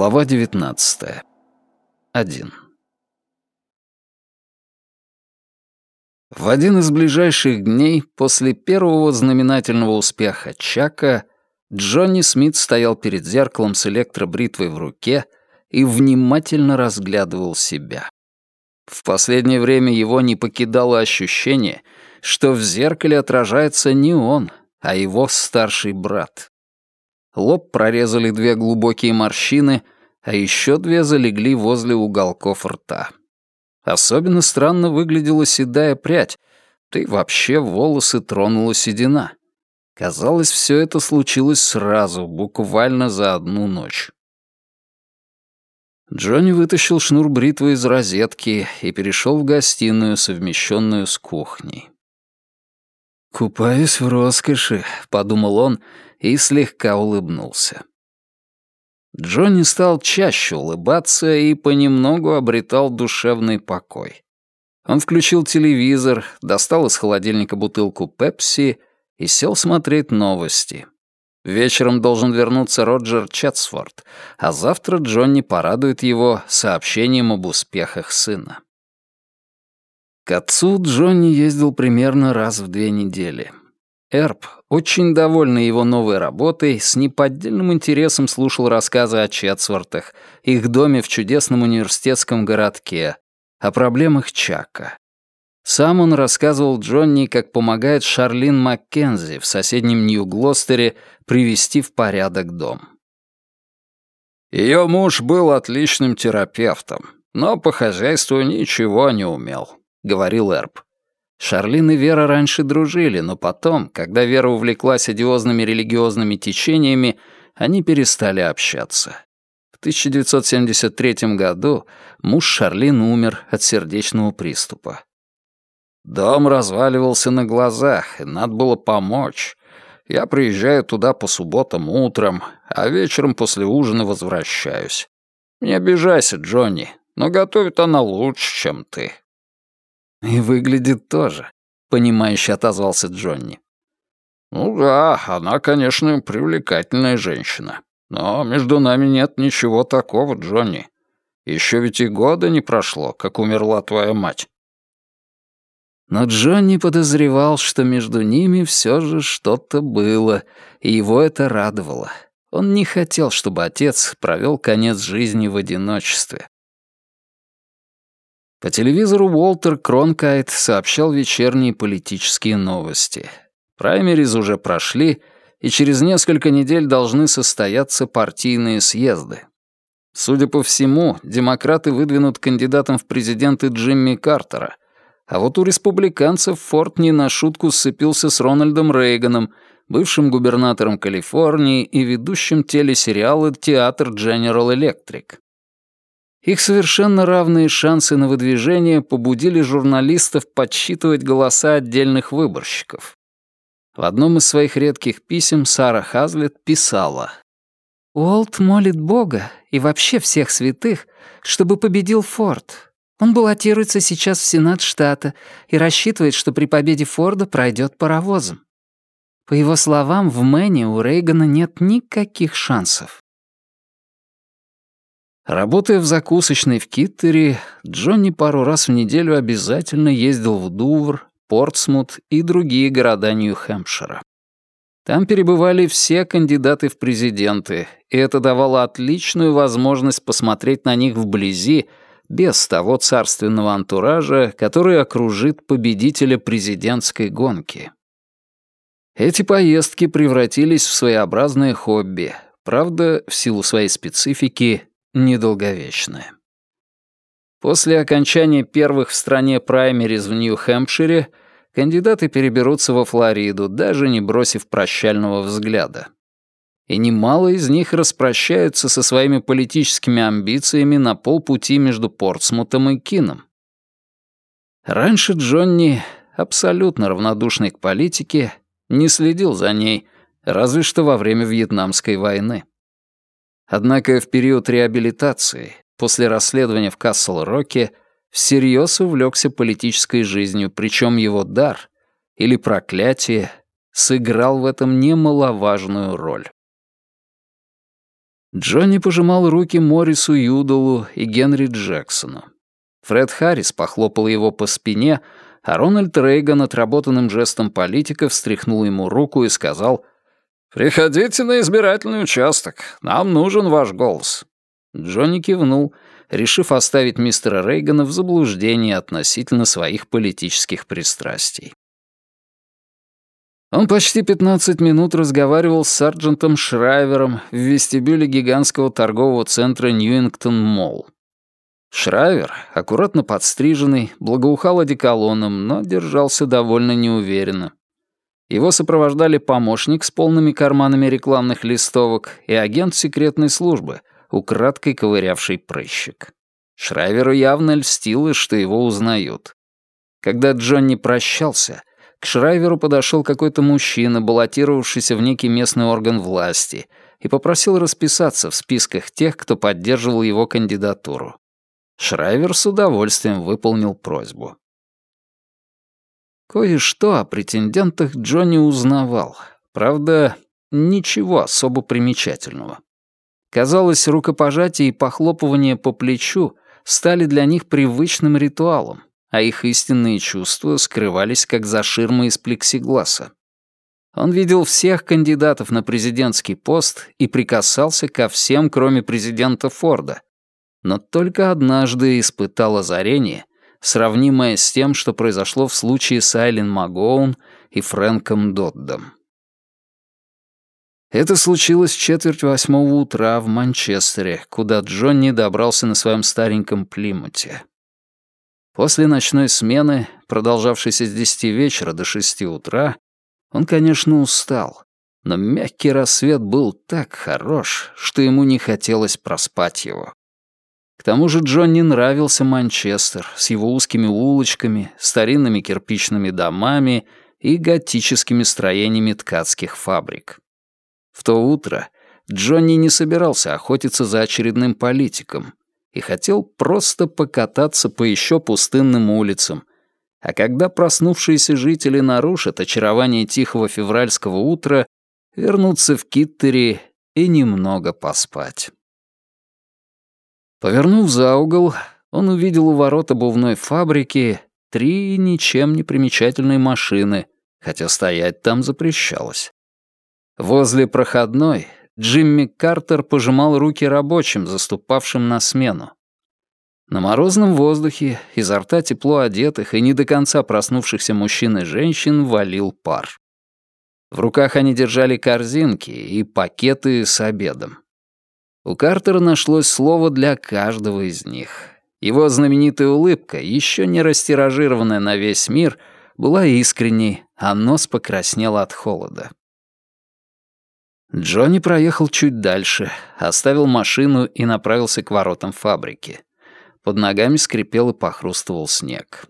Глава 19. 1. В один из ближайших дней после первого знаменательного успеха Чака Джонни Смит стоял перед зеркалом с электробритвой в руке и внимательно разглядывал себя. В последнее время его не покидало ощущение, что в зеркале отражается не он, а его старший брат. Лоб прорезали две глубокие морщины, а еще две залегли возле уголков рта. Особенно странно выглядела седая прядь, да и вообще волосы тронула седина. Казалось, все это случилось сразу, буквально за одну ночь. Джонни вытащил шнур бритвы из розетки и перешел в гостиную, совмещенную с кухней. «Купаюсь в роскоши», — подумал он и слегка улыбнулся. Джонни стал чаще улыбаться и понемногу обретал душевный покой. Он включил телевизор, достал из холодильника бутылку пепси и сел смотреть новости. Вечером должен вернуться Роджер Четсфорд, а завтра Джонни порадует его сообщением об успехах сына. К отцу Джонни ездил примерно раз в две недели. Эрб, очень довольный его новой работой, с неподдельным интересом слушал рассказы о Четсвортах, их доме в чудесном университетском городке, о проблемах Чака. Сам он рассказывал Джонни, как помогает Шарлин Маккензи в соседнем Нью-Глостере привести в порядок дом. Ее муж был отличным терапевтом, но по хозяйству ничего не умел, — говорил Эрб. Шарлин и Вера раньше дружили, но потом, когда Вера увлеклась одиозными религиозными течениями, они перестали общаться. В 1973 году муж Шарлин умер от сердечного приступа. Дом разваливался на глазах, и надо было помочь. Я приезжаю туда по субботам утром, а вечером после ужина возвращаюсь. Не обижайся, Джонни, но готовит она лучше, чем ты. «И выглядит тоже», — понимающе отозвался Джонни. «Ну да, она, конечно, привлекательная женщина. Но между нами нет ничего такого, Джонни. Еще ведь и года не прошло, как умерла твоя мать». Но Джонни подозревал, что между ними все же что-то было, и его это радовало. Он не хотел, чтобы отец провел конец жизни в одиночестве. По телевизору Уолтер Кронкайт сообщал вечерние политические новости. Праймериз уже прошли, и через несколько недель должны состояться партийные съезды. Судя по всему, демократы выдвинут кандидатом в президенты Джимми Картера, а вот у республиканцев Форд не на шутку сцепился с Рональдом Рейганом, бывшим губернатором Калифорнии и ведущим телесериала «Театр General Electric». Их совершенно равные шансы на выдвижение побудили журналистов подсчитывать голоса отдельных выборщиков. В одном из своих редких писем Сара Хазлет писала «Уолт молит Бога и вообще всех святых, чтобы победил Форд. Он баллотируется сейчас в Сенат штата и рассчитывает, что при победе Форда пройдет паровозом. По его словам, в Мэне у Рейгана нет никаких шансов. Работая в закусочной в Киттере, Джонни пару раз в неделю обязательно ездил в Дувр, Портсмут и другие города Нью-Хэмпшира. Там перебывали все кандидаты в президенты, и это давало отличную возможность посмотреть на них вблизи, без того царственного антуража, который окружит победителя президентской гонки. Эти поездки превратились в своеобразное хобби, правда, в силу своей специфики, недолговечное. После окончания первых в стране праймериз в Нью-Хэмпшире кандидаты переберутся во Флориду, даже не бросив прощального взгляда. И немало из них распрощаются со своими политическими амбициями на полпути между Портсмутом и Кином. Раньше Джонни, абсолютно равнодушный к политике, не следил за ней, разве что во время Вьетнамской войны. Однако в период реабилитации, после расследования в Касл-Роке, всерьез увлекся политической жизнью, причем его дар, или проклятие, сыграл в этом немаловажную роль. Джонни пожимал руки Морису Юдолу и Генри Джексону. Фред Харрис похлопал его по спине, а Рональд Рейган отработанным жестом политика встряхнул ему руку и сказал «Приходите на избирательный участок, нам нужен ваш голос». Джонни кивнул, решив оставить мистера Рейгана в заблуждении относительно своих политических пристрастий. Он почти 15 минут разговаривал с сержантом Шрайвером в вестибюле гигантского торгового центра Ньюингтон-Молл. Шрайвер, аккуратно подстриженный, благоухал одеколоном, но держался довольно неуверенно. Его сопровождали помощник с полными карманами рекламных листовок и агент секретной службы, украдкой ковырявший прыщик. Шрайверу явно льстило, что его узнают. Когда Джонни прощался, к Шрайверу подошел какой-то мужчина, баллотировавшийся в некий местный орган власти, и попросил расписаться в списках тех, кто поддерживал его кандидатуру. Шрайвер с удовольствием выполнил просьбу. Кое-что о претендентах Джонни узнавал. Правда, ничего особо примечательного. Казалось, рукопожатие и похлопывание по плечу стали для них привычным ритуалом, а их истинные чувства скрывались как за ширмой из плексигласа. Он видел всех кандидатов на президентский пост и прикасался ко всем, кроме президента Форда. Но только однажды испытал озарение, сравнимое с тем, что произошло в случае с Айлен Магоун и Фрэнком Доддом. Это случилось четверть восьмого утра в Манчестере, куда Джонни добрался на своем стареньком Плимуте. После ночной смены, продолжавшейся с десяти вечера до шести утра, он, конечно, устал, но мягкий рассвет был так хорош, что ему не хотелось проспать его. К тому же Джонни нравился Манчестер с его узкими улочками, старинными кирпичными домами и готическими строениями ткацких фабрик. В то утро Джонни не собирался охотиться за очередным политиком, и хотел просто покататься по еще пустынным улицам. А когда проснувшиеся жители нарушат очарование тихого февральского утра, вернуться в Киттери и немного поспать. Повернув за угол, он увидел у ворот обувной фабрики три ничем не примечательные машины, хотя стоять там запрещалось. Возле проходной Джимми Картер пожимал руки рабочим, заступавшим на смену. На морозном воздухе изо рта тепло одетых и не до конца проснувшихся мужчин и женщин валил пар. В руках они держали корзинки и пакеты с обедом. У Картера нашлось слово для каждого из них. Его знаменитая улыбка, еще не растиражированная на весь мир, была искренней, а нос покраснел от холода. Джонни проехал чуть дальше, оставил машину и направился к воротам фабрики. Под ногами скрипел и похрустывал снег.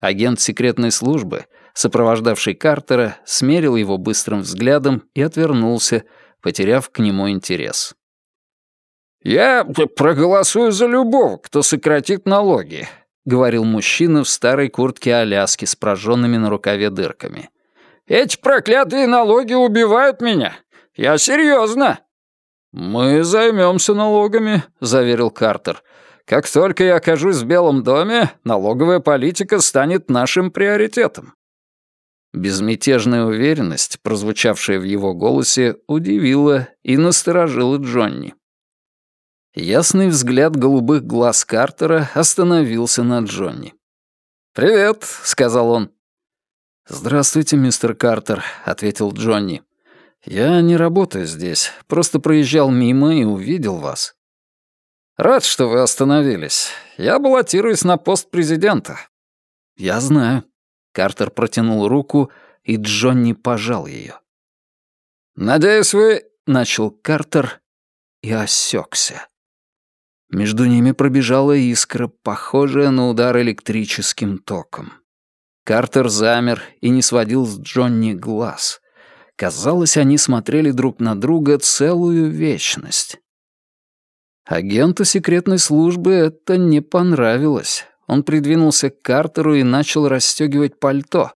Агент секретной службы, сопровождавший Картера, смерил его быстрым взглядом и отвернулся, потеряв к нему интерес. «Я проголосую за любого, кто сократит налоги», — говорил мужчина в старой куртке Аляски с прожженными на рукаве дырками. «Эти проклятые налоги убивают меня. Я серьезно. «Мы займемся налогами», — заверил Картер. «Как только я окажусь в Белом доме, налоговая политика станет нашим приоритетом». Безмятежная уверенность, прозвучавшая в его голосе, удивила и насторожила Джонни. Ясный взгляд голубых глаз Картера остановился на Джонни. «Привет», — сказал он. «Здравствуйте, мистер Картер», — ответил Джонни. «Я не работаю здесь, просто проезжал мимо и увидел вас». «Рад, что вы остановились. Я баллотируюсь на пост президента». «Я знаю». Картер протянул руку, и Джонни пожал ее. «Надеюсь, вы...» — начал Картер и осекся. Между ними пробежала искра, похожая на удар электрическим током. Картер замер и не сводил с Джонни глаз. Казалось, они смотрели друг на друга целую вечность. Агенту секретной службы это не понравилось. Он придвинулся к Картеру и начал расстегивать пальто.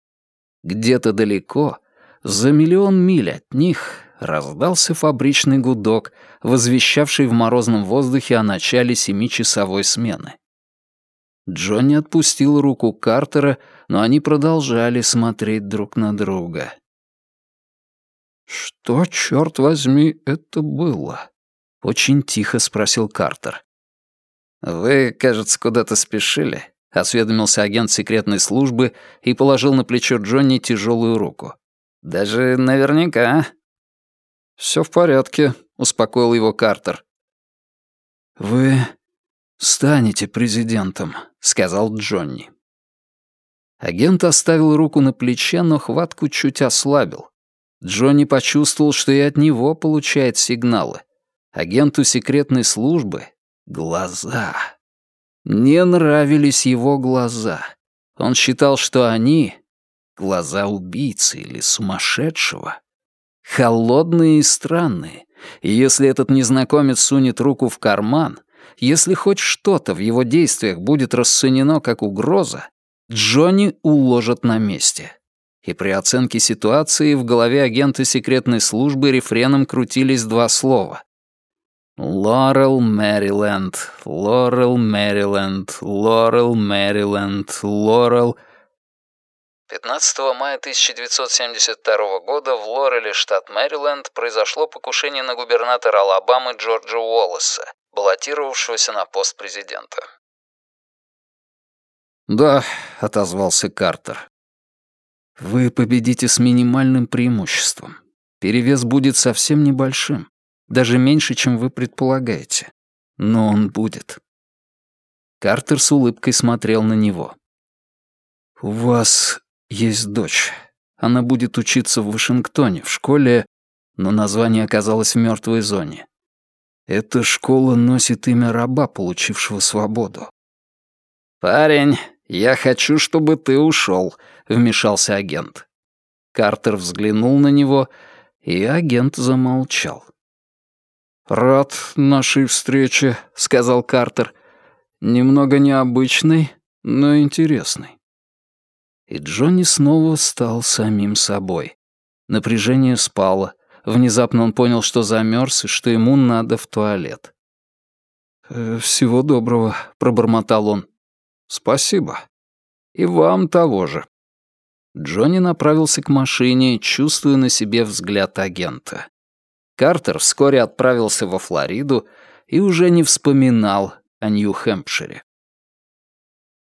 Где-то далеко, за миллион миль от них, раздался фабричный гудок, возвещавший в морозном воздухе о начале семичасовой смены. Джонни отпустил руку Картера, но они продолжали смотреть друг на друга. «Что, черт возьми, это было?» — очень тихо спросил Картер. «Вы, кажется, куда-то спешили», — осведомился агент секретной службы и положил на плечо Джонни тяжелую руку. «Даже наверняка». «Все в порядке», — успокоил его Картер. «Вы станете президентом», — сказал Джонни. Агент оставил руку на плече, но хватку чуть ослабил. Джонни почувствовал, что и от него получает сигналы. Агенту секретной службы — глаза. Не нравились его глаза. Он считал, что они — глаза убийцы или сумасшедшего. Холодные и странные. И если этот незнакомец сунет руку в карман, если хоть что-то в его действиях будет расценено как угроза, Джонни уложат на месте. И при оценке ситуации в голове агента секретной службы рефреном крутились два слова. Лорел, Мэриленд, Лорел, Мэриленд, Лорел, Мэриленд, Лорел... 15 мая 1972 года в Лореле, штат Мэриленд, произошло покушение на губернатора Алабамы Джорджа Уоллеса, баллотировавшегося на пост президента. «Да», — отозвался Картер. «Вы победите с минимальным преимуществом. Перевес будет совсем небольшим, даже меньше, чем вы предполагаете. Но он будет». Картер с улыбкой смотрел на него. «У вас есть дочь. Она будет учиться в Вашингтоне, в школе, но название оказалось в мертвой зоне. Эта школа носит имя раба, получившего свободу. «Парень, я хочу, чтобы ты ушел», — вмешался агент. Картер взглянул на него, и агент замолчал. «Рад нашей встрече», — сказал Картер. «Немного необычный, но интересный». И Джонни снова стал самим собой. Напряжение спало, Внезапно он понял, что замерз и что ему надо в туалет. «Э, «Всего доброго», — пробормотал он. «Спасибо. И вам того же». Джонни направился к машине, чувствуя на себе взгляд агента. Картер вскоре отправился во Флориду и уже не вспоминал о Нью-Хэмпшире.